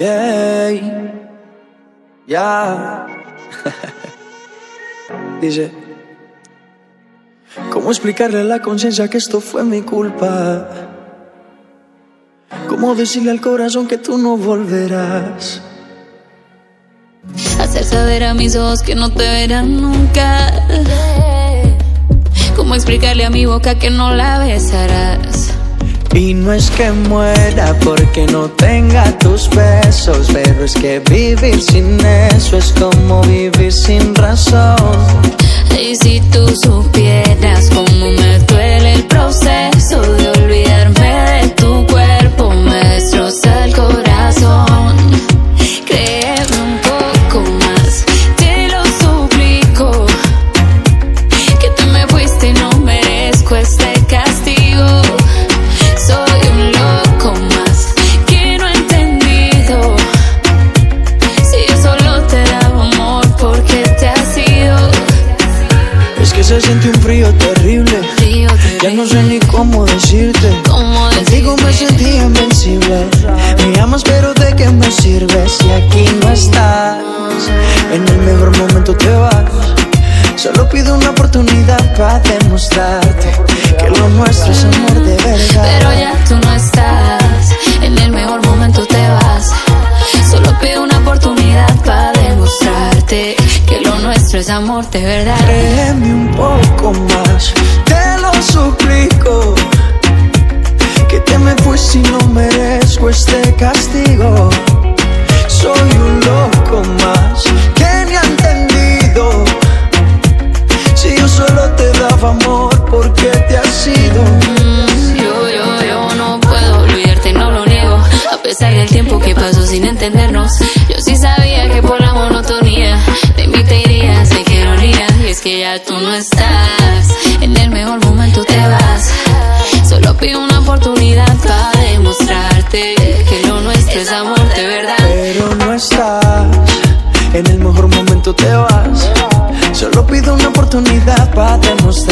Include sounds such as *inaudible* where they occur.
Yeah. Ya. *laughs* Dice. ¿Cómo explicarle a la conciencia que esto fue mi culpa? ¿Cómo decirle al corazón que tú no volverás? Hacer saber a mis ojos que no te verán nunca. ¿Cómo explicarle a mi boca que no la besarás? Y no es que muera porque no tenga tus besos, pero es que vivir sin eso es como vivir sin razón. Y si tú supieras que se siente un frío terrible. Frío, Ya no sé ni cómo decirte. ¿Cómo Contigo me sentí invencible. Me amas, pero ¿de qué me sirve si aquí no estás? En el mejor momento te vas. Solo pido una oportunidad para demostrarte que lo nuestro es amor de verdad. Pero ya tú no estás, en el mejor momento te vas. Solo pido una oportunidad para demostrarte nuestro es amor de verdad. Créeme un poco más, te lo suplico. Que te me fuiste y no merezco este castigo. Soy un loco más que ni ha entendido. Si yo solo te daba amor, ¿por qué te has ido? Mm, Yo, yo, yo no puedo olvidarte, no lo niego. A pesar del tiempo que pasó sin entendernos, yo sí sabía que ya tú no estás, en el mejor momento te vas. Solo pido una oportunidad para demostrarte que lo nuestro es amor de verdad. Pero no estás, en el mejor momento te vas. Solo pido una oportunidad para demostrarte